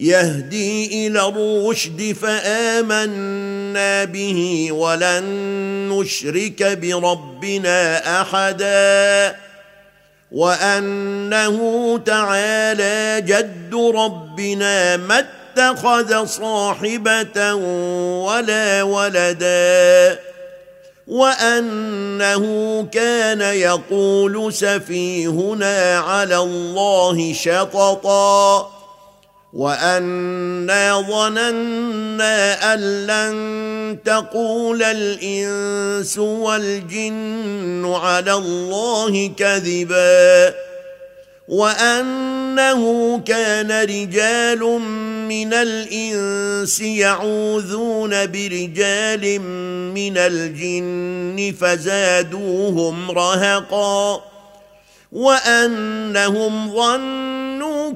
يهدي إلى الرشد فآمنا به ولن نشرك بربنا أحدا وأنه تعالى جد ربنا ما اتخذ صاحبة ولا ولدا وأنه كان يقول سفيهنا على الله شططا وانا ظننا ان لن تقول الانس والجن على الله كذبا وانه كان رجال من الانس يعوذون برجال من الجن فزادوهم رهقا وانهم ظنوا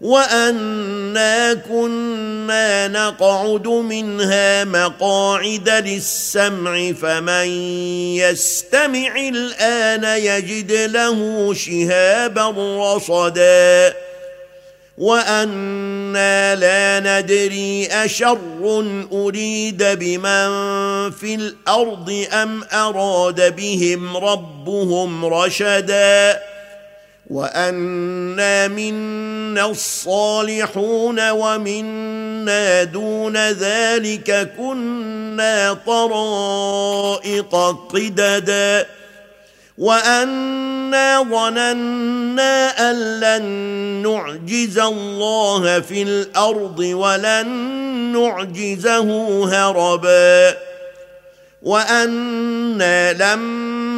وانا كنا نقعد منها مقاعد للسمع فمن يستمع الان يجد له شهابا رصدا وأنا لا ندري اشر اريد بمن في الأرض ام اراد بهم ربهم رشدا وانا منا الصالحون ومنا دون ذلك كنا طرائق قددا وانا ظننا ان لن نعجز الله في الأرض ولن نعجزه هربا وأنا لما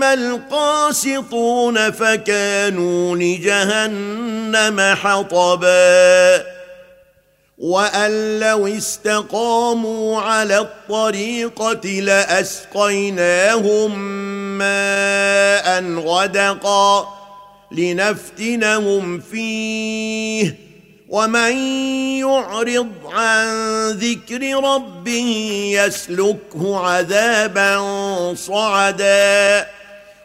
واما القاسطون فكانوا لجهنم حطبا وان لو استقاموا على الطريقة لاسقيناهم ماء غدقا لنفتنهم فيه ومن يعرض عن ذكر ربه يسلكه عذابا صعدا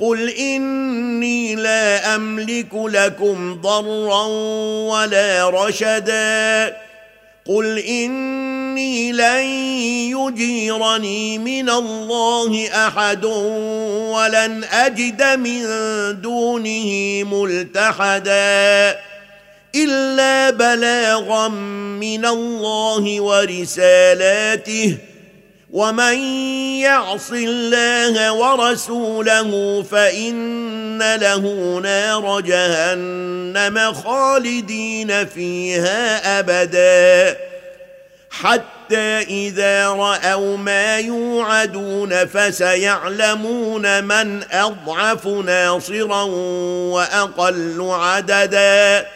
قل اني لا املك لكم ضرا ولا رشدا قل اني لن يجيرني من الله احد ولن اجد من دونه ملتحدا الا بلاغا من الله ورسالاته ومن يعص الله ورسوله فان له نار جهنم خالدين فيها ابدا حتى اذا راوا ما يوعدون فسيعلمون من اضعف ناصرا واقل عددا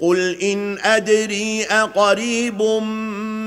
قل ان ادري اقريب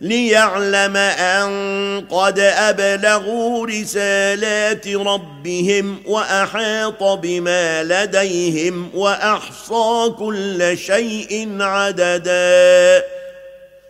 ليعلم أن قد أبلغوا رسالات ربهم وأحاط بما لديهم وأحصى كل شيء عددا.